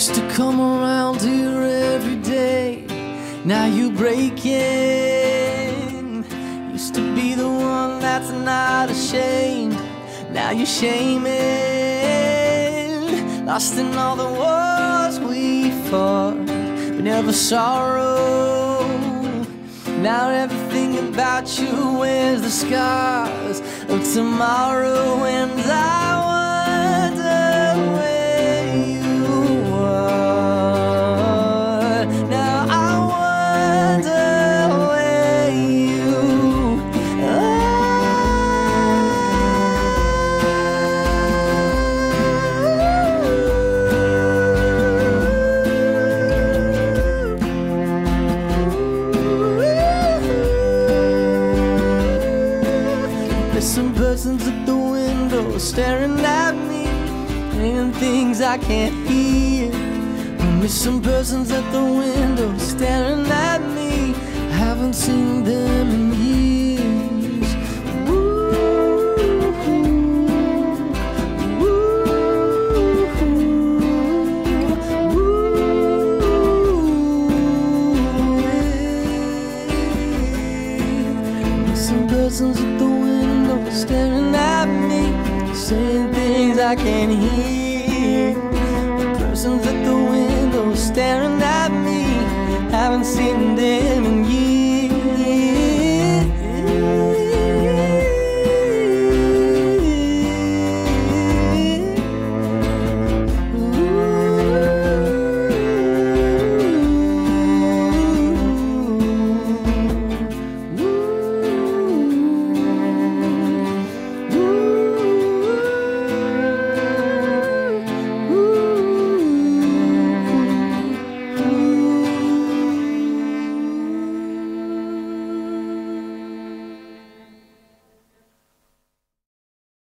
used to come around here every day. Now you break in. Used to be the one that's not ashamed. Now you're shaming. Lost in all the wars we fought, but never sorrow. Now everything about you wears the scars of tomorrow, and I. persons at the window staring at me, saying things I can't hear. There's some persons at the window staring at me. I Haven't seen them in years. Ooh, ooh, ooh, yeah. Some persons at the window staring at me, saying things I can't hear. The Persons at the window staring at me, haven't seen